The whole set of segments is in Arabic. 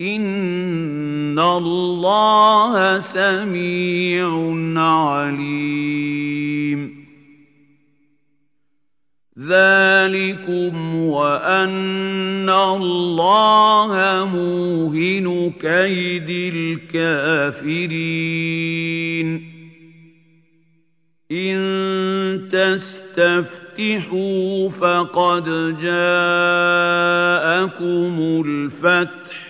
إِنَّ اللَّهَ سَمِيعٌ عَلِيمٌ ذَٰلِكُمْ وَأَنَّ اللَّهَ مُوهِنُ كَيْدِ الْكَافِرِينَ إِن تَسْتَفْتِحُوا فَقَدْ جَاءَكُمُ الْفَتْحُ ۖ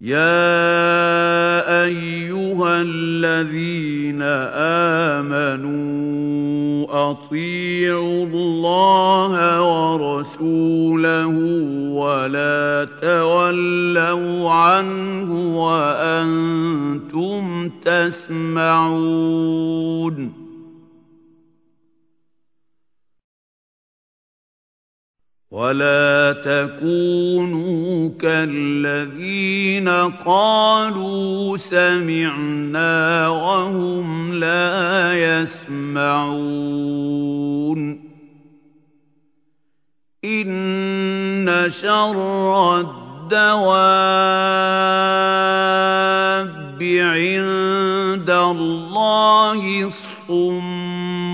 يَا أَيُّهَا الَّذِينَ آمَنُوا أَطِيعُوا اللَّهَ وَرَسُولَهُ وَلَا تَوَلَّوْا عَنْهُ وَأَنتُمْ تَسْمَعُونَ وَلَا تَكُونُوا كَالَّذِينَ قَالُوا سَمِعْنَا وَهُمْ لَا يَسْمَعُونَ إِنَّ شَرَّ الدَّوَابِّ عِندَ اللَّهِ الصُّمُّ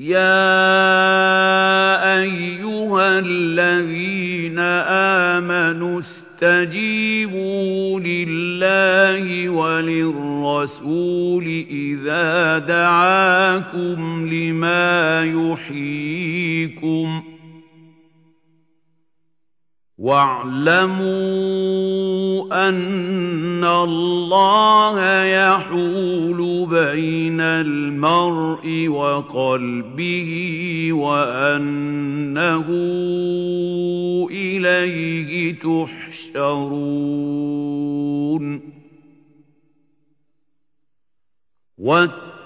يَا أَيُّهَا الَّذِينَ آمَنُوا اسْتَجِيبُوا لِلَّهِ وَلِلرَّسُولِ إِذَا دَعَاكُمْ لِمَا يُحْيِيكُمْ ۖ وَاعْلَمُوا أَنَّ اللَّهَ يَحُولُ بَيْنَ الْمَرْءِ وَقَلْبِهِ وَأَنَّهُ إِلَيْهِ تُحْشَرُونَ.